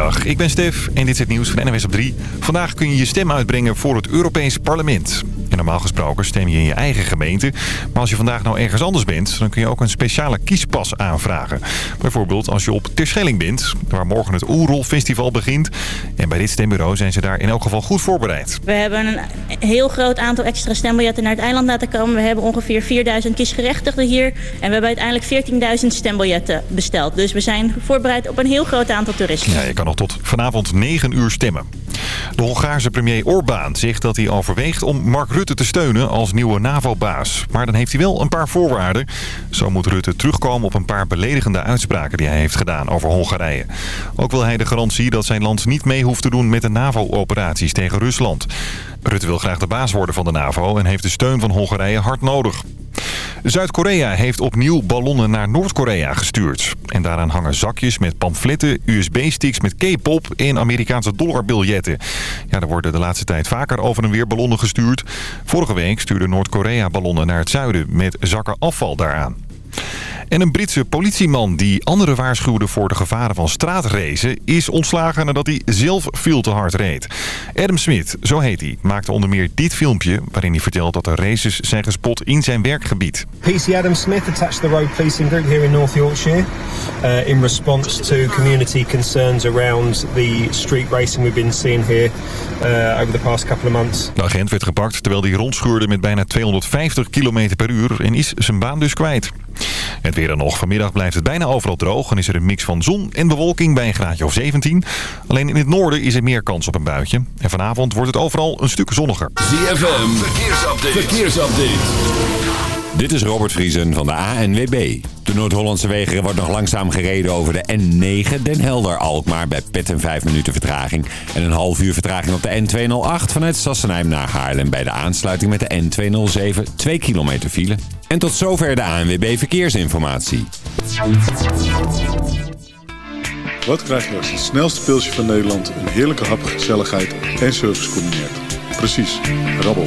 Goedemiddag, ik ben Stef en dit is het nieuws van NWS op 3. Vandaag kun je je stem uitbrengen voor het Europees Parlement. Normaal gesproken stem je in je eigen gemeente. Maar als je vandaag nou ergens anders bent, dan kun je ook een speciale kiespas aanvragen. Bijvoorbeeld als je op Terschelling bent, waar morgen het Oerol Festival begint. En bij dit stembureau zijn ze daar in elk geval goed voorbereid. We hebben een heel groot aantal extra stembiljetten naar het eiland laten komen. We hebben ongeveer 4000 kiesgerechtigden hier. En we hebben uiteindelijk 14.000 stembiljetten besteld. Dus we zijn voorbereid op een heel groot aantal toeristen. Ja, je kan nog tot vanavond 9 uur stemmen. De Hongaarse premier Orbán zegt dat hij overweegt om Mark Rutte te steunen als nieuwe NAVO-baas. Maar dan heeft hij wel een paar voorwaarden. Zo moet Rutte terugkomen op een paar beledigende uitspraken die hij heeft gedaan over Hongarije. Ook wil hij de garantie dat zijn land niet mee hoeft te doen met de NAVO-operaties tegen Rusland. Rutte wil graag de baas worden van de NAVO en heeft de steun van Hongarije hard nodig. Zuid-Korea heeft opnieuw ballonnen naar Noord-Korea gestuurd. En daaraan hangen zakjes met pamfletten, USB-sticks met K-pop en Amerikaanse dollarbiljetten. Ja, er worden de laatste tijd vaker over en weer ballonnen gestuurd. Vorige week stuurde Noord-Korea ballonnen naar het zuiden met zakken afval daaraan. En een Britse politieman die anderen waarschuwde voor de gevaren van straatracen... is ontslagen nadat hij zelf veel te hard reed. Adam Smith, zo heet hij, maakte onder meer dit filmpje... waarin hij vertelt dat de races zijn gespot in zijn werkgebied. PC Adam Smith attached the road policing group here in North Yorkshire... Uh, in response to community concerns around the street racing we've been seeing here... Uh, over the past couple of months. De agent werd gepakt terwijl hij rondschuurde met bijna 250 km per uur... en is zijn baan dus kwijt. Het weer dan nog. Vanmiddag blijft het bijna overal droog en is er een mix van zon en bewolking bij een graadje of 17. Alleen in het noorden is er meer kans op een buitje. En vanavond wordt het overal een stuk zonniger. ZFM, verkeersupdate. verkeersupdate. Dit is Robert Vriesen van de ANWB. De Noord-Hollandse wegen wordt nog langzaam gereden over de N9 Den Helder-Alkmaar bij Petten 5 minuten vertraging. En een half uur vertraging op de N208 vanuit Sassenheim naar Haarlem bij de aansluiting met de N207 2 kilometer file. En tot zover de ANWB Verkeersinformatie. Wat krijg je als het snelste pilsje van Nederland een heerlijke hap, gezelligheid en service combineert? Precies, rabbel.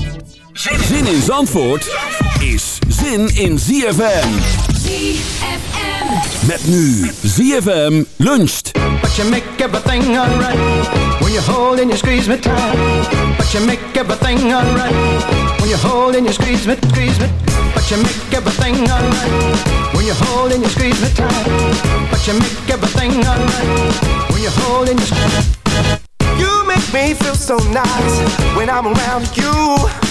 Zin in Zandvoort is zin in ZFM. ZFM. Met nu ZFM luncht. But you make everything alright when you hold and you squeeze me tight. But you make everything alright when you hold and you squeeze me, squeeze me. But you make everything alright when you hold and you squeeze me tight. But you make everything alright when you hold and you squeeze me. You make me feel so nice when I'm around you.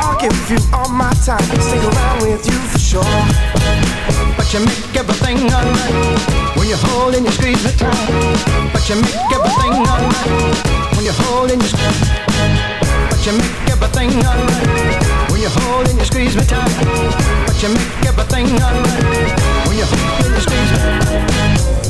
I'll give you all my time, stick around with you for sure. But you make everything alright when you hold and you squeeze me tight. But you make everything alright when you hold and you squeeze. But you make everything alright when you hold and you squeeze me tight. But you make everything alright when you hold and squeeze me.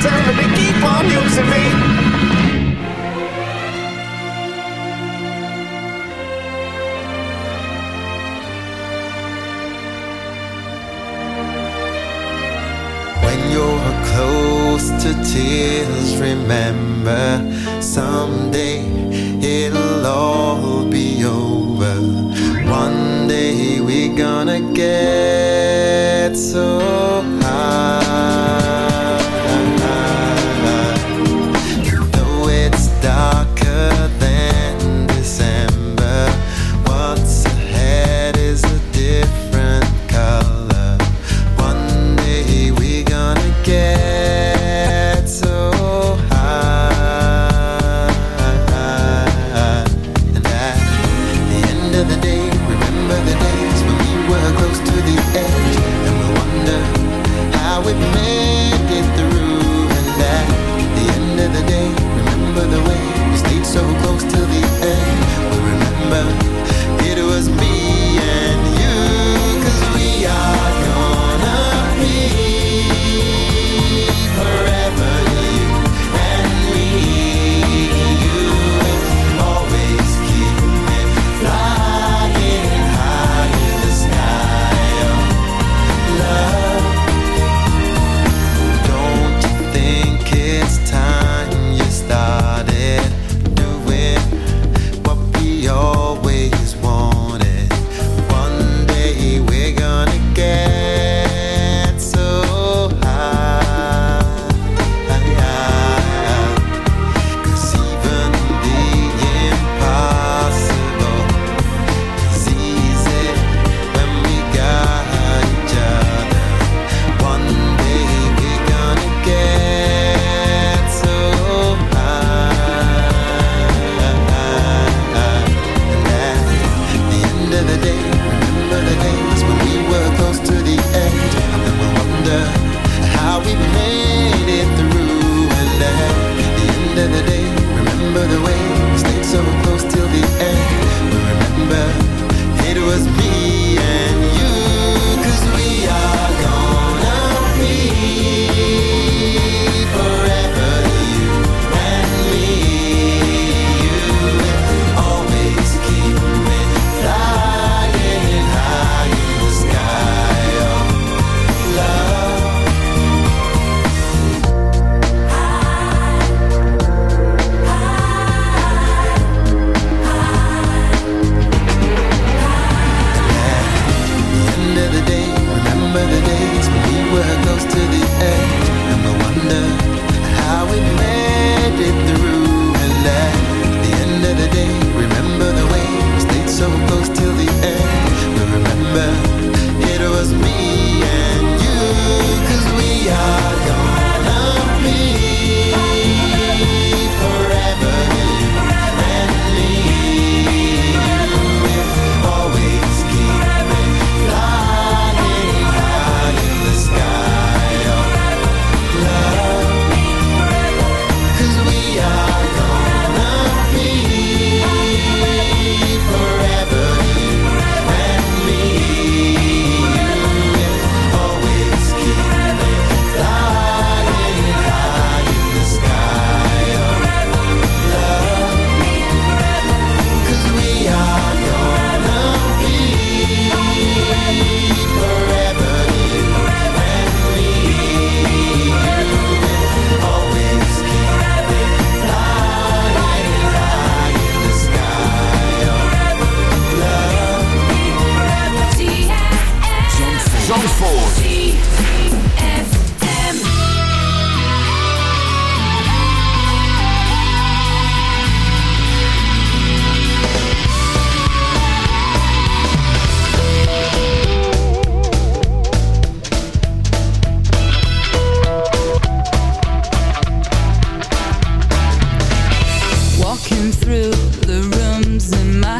telling me, keep on using me When you're close to tears, remember someday it'll all be over. One day we're gonna get so high.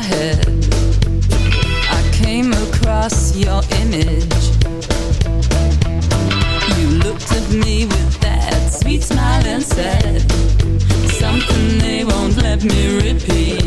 head. I came across your image. You looked at me with that sweet smile and said, Something they won't let me repeat.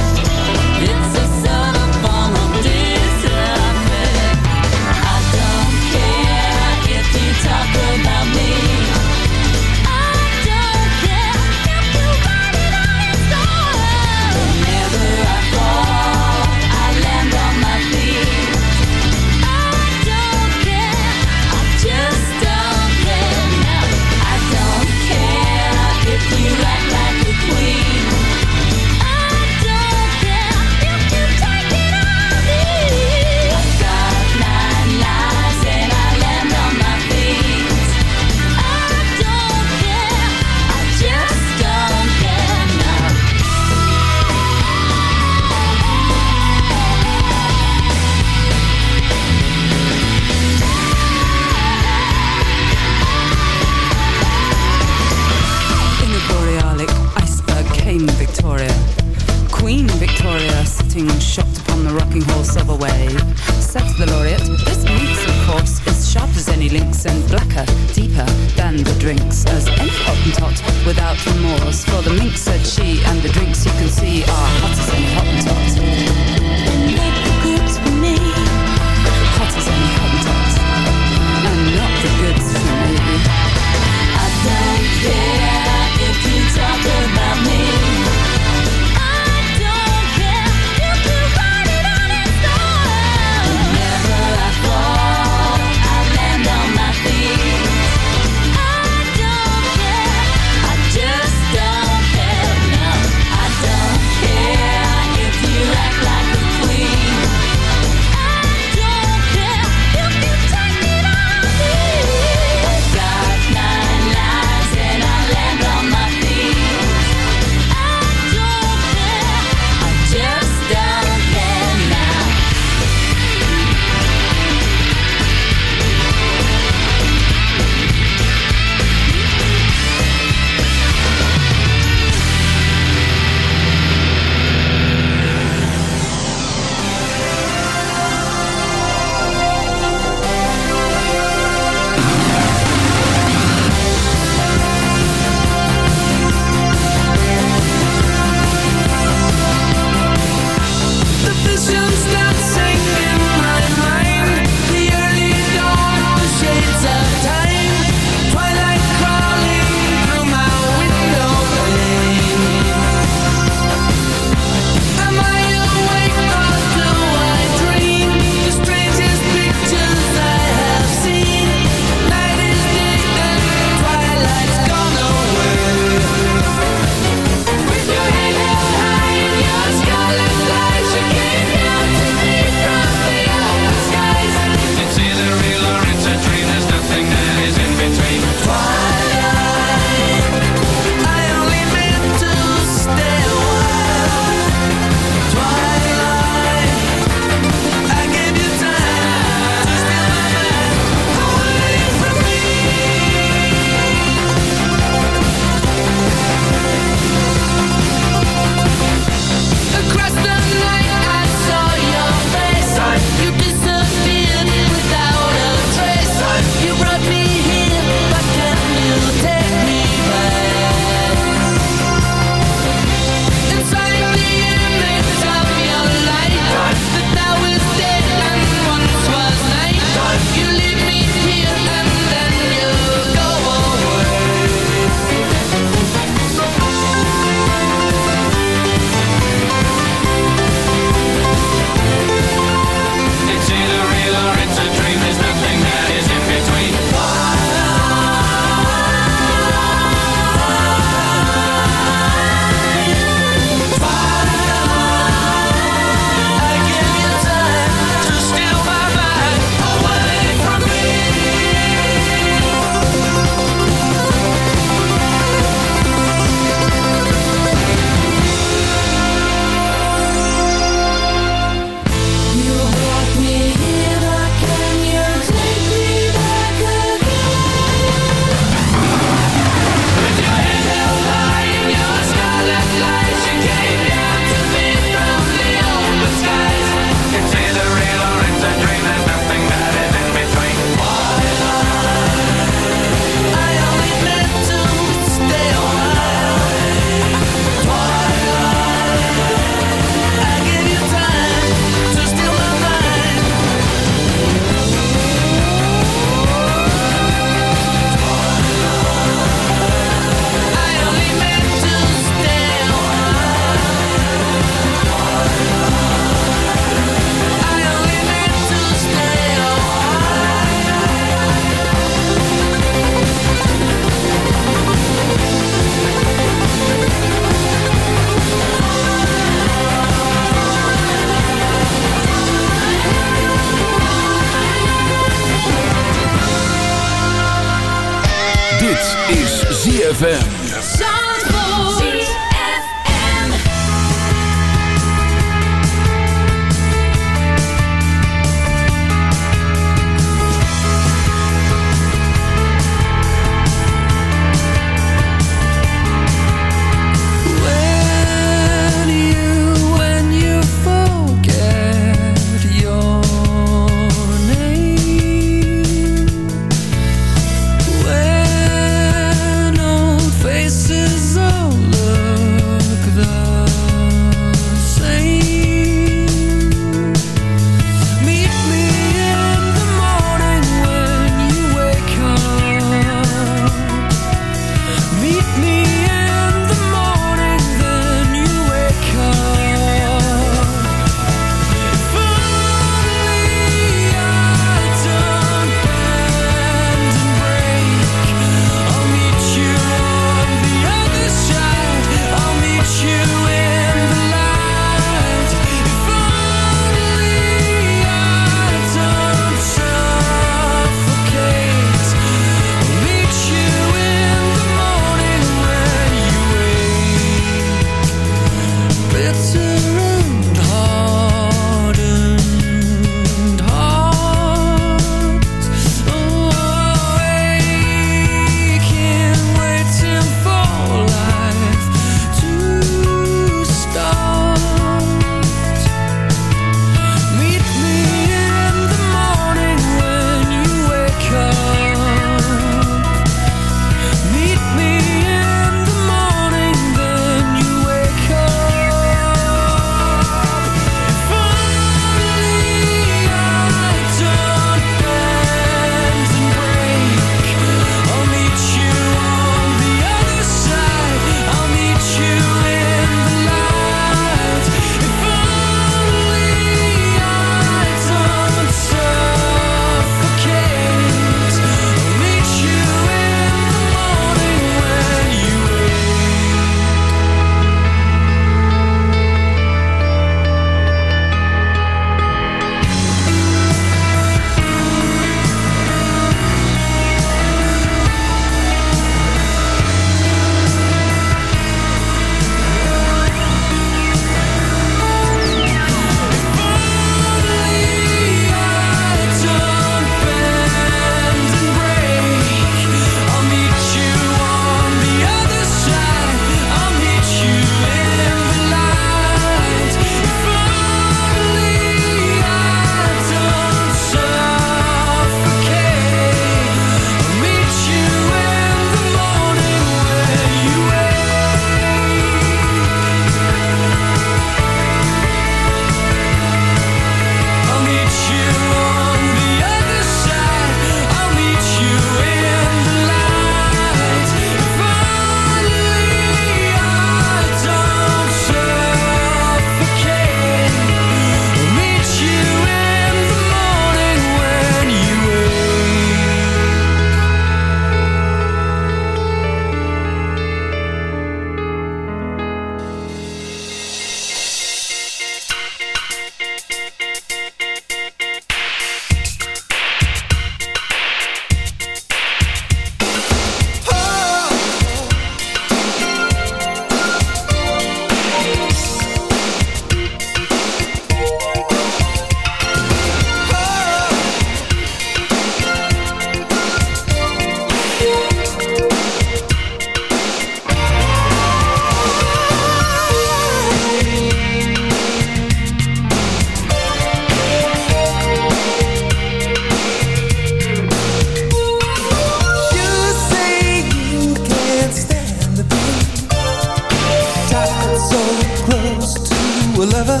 so close to a lover.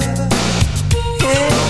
Yeah.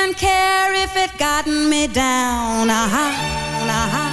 even care if it gotten me down. Uh-huh, uh-huh.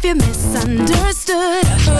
If you misunderstood.